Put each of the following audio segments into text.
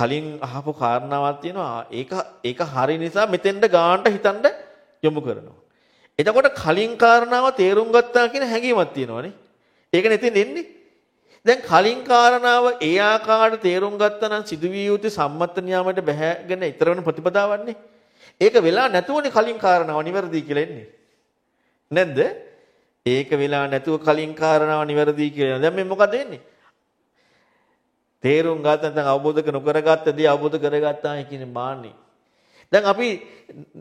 කලින් අහපු කාරණාවක් තියෙනවා. ඒක ඒක හරි නිසා මෙතෙන්ද ගානට හිතන්න යොමු කරනවා. එතකොට කලින් කාරණාව තේරුම් ගත්තා කියන හැඟීමක් තියෙනවනේ. ඒක නෙතින් එන්නේ. දැන් කලින් කාරණාව ඒ ආකාරයට තේරුම් ගත්තා නම් සිදුවිය යුතු සම්මත නියාමයට බැහැගෙන ඊතර වෙන ප්‍රතිපදාවන්නේ. ඒක වෙලා නැතුවනේ කලින් කාරණාව නිවැරදි කියලා එන්නේ. නැද්ද? ඒක වෙලා නැතුව කලින් කාරණාව නිවැරදි කියලා. දැන් මේ මොකද වෙන්නේ? තේරුම් ගත්ත නැත්නම් අවබෝධ නොකරගත්ත දේ අවබෝධ කරගත්තා කියන මාන්නේ. දැන් අපි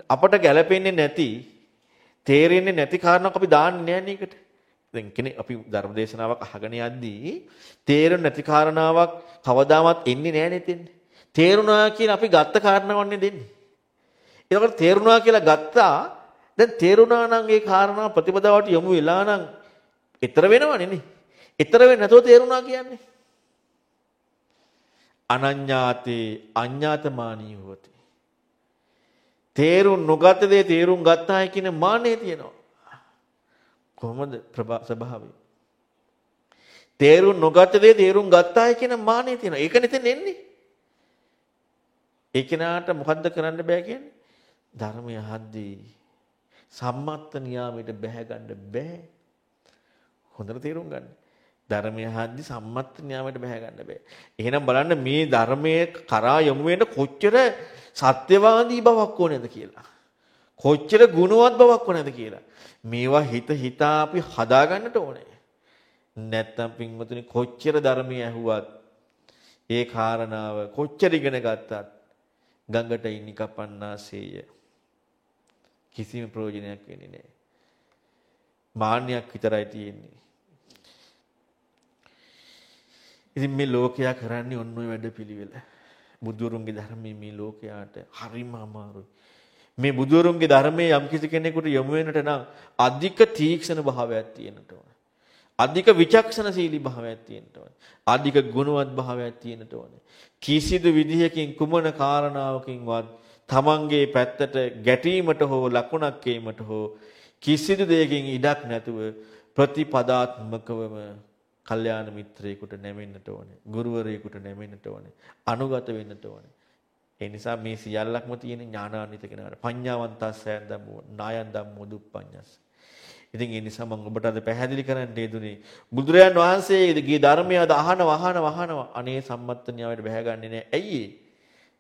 අපට ගැළපෙන්නේ නැති තේරෙන්නේ නැති කාරණාවක් අපි දාන්නේ නැහැ නේකට. දැන් කෙනෙක් අපි ධර්ම දේශනාවක් අහගෙන යද්දී තේරෙන්නේ නැති කාරණාවක් කවදාවත් එන්නේ නැහැ නෙතෙන්නේ. තේරුණා කියන අපි ගත්ත කාරණාවන්නේ දෙන්නේ. ඒකට තේරුණා කියලා ගත්තා දැන් තේරුණා නම් ඒ කාරණා ප්‍රතිපදාවට යොමු වෙලා නම් ඊතර වෙනවනේ නේ. ඊතර වෙන්නේ නැතුව තේරුණා කියන්නේ. අනඤ්ඤාතේ අඤ්ඤාතමානී හොති. තේරුම් නොගත දේ තේරුම් ගත්තායි කියන මානෙ තියෙනවා. කොහොමද ස්වභාවය? තේරුම් නොගත දේ තේරුම් ගත්තායි කියන මානෙ තියෙනවා. ඒක නෙතෙන් එන්නේ. ඒ කෙනාට මොකද්ද කරන්න බෑ කියන්නේ? ධර්මය අහද්දී සම්මත්ත නියාමයට බැහැ ගන්න බෑ. හොඳට තේරුම් ගන්න. ධර්මය අහද්දී සම්මත්ත නියාමයට බැහැ ගන්න බෑ. එහෙනම් බලන්න මේ ධර්මයේ කරා යොමු වෙන්න කොච්චර සත්‍යවාදී බවක් ඕනේද කියලා. කොච්චර ගුණවත් බවක් ඕනේද කියලා. මේවා හිත හිතා අපි හදාගන්නට ඕනේ. නැත්තම් පින්වතුනි කොච්චර ධර්මයේ ඇහුවත් ඒ කාරණාව කොච්චර ඉගෙන ගත්තත් ගඟට ඉන්නි කපන්නාසේය. කිසිම ප්‍රයෝජනයක් වෙන්නේ නැහැ. මාන්නයක් විතරයි තියෙන්නේ. ඉතින් මේ ලෝකයා කරන්නේ ඔන්න ඔය වැඩපිළිවෙල. බුදුරුන්ගේ ධර්මයේ මේ ලෝකයාට හරිම අමාරුයි. මේ බුදුරුන්ගේ ධර්මයේ යම් කිසි කෙනෙකුට යොමු වෙන්නට නම් අධික තීක්ෂණ භාවයක් තියෙන්නට ඕන. අධික විචක්ෂණශීලී භාවයක් තියෙන්නට ඕන. අධික ගුණවත් භාවයක් තියෙන්නට ඕන. කිසිදු විදිහකින් කුමන කාරණාවකින්වත් තමන්ගේ පැත්තට ගැටීමට හෝ ලකුණක් ඒමට හෝ කිසිදු දෙයකින් ඉඩක් නැතුව ප්‍රතිපදාත්මකවම කල්යාණ මිත්‍රයෙකුට නැමෙන්නට ඕනේ. ගුරුවරයෙකුට නැමෙන්නට ඕනේ. අනුගත වෙන්නට ඕනේ. ඒ නිසා මේ සියල්ලක්ම තියෙන ඥානාන්විත කෙනාට පඤ්ඤාවන්තස්සයන් ධම්මෝ නායන් ධම්මෝ දුප්පඤ්ඤස්ස. ඉතින් ඒ නිසා මම ඔබට අද පැහැදිලි කරන්න හේතුනේ බුදුරයන් වහන්සේගේ ධර්මය අද අහන වහන වහන අනේ සම්මත්ත න්‍යායයට බැහැගන්නේ නැහැ. ඇයි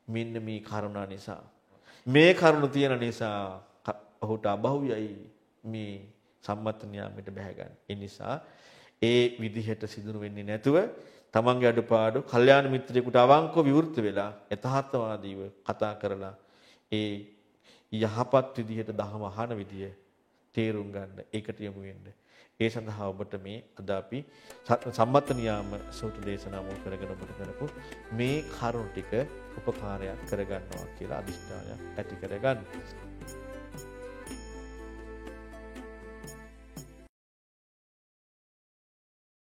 මෙන්න මේ කරුණා නිසා. මේ කරුණ තියෙන නිසා ඔහුට අබහුයයි මේ සම්මත්ත න්‍යායයට බැහැගන්නේ. ඒ නිසා ඒ විදිහට සිදුරු වෙන්නේ නැතුව තමන්ගේ අඩුපාඩු කල්යාණ මිත්‍රයෙකුට අවංකව විවෘත වෙලා යථාර්ථවාදීව කතා කරලා ඒ යහපත් විදිහට දහම අහන විදිය තේරුම් ගන්න ඒකට යමු වෙන්න. ඒ සඳහා ඔබට මේ අද අපි සම්මත නියාම සූත්‍ර දේශනාව මුල් කරගෙන ඔබට කරපු මේ කරුණ ටික උපකාරයක් කරගන්නවා කියලා අදිෂ්ඨානයක් ඇති කරගන්න.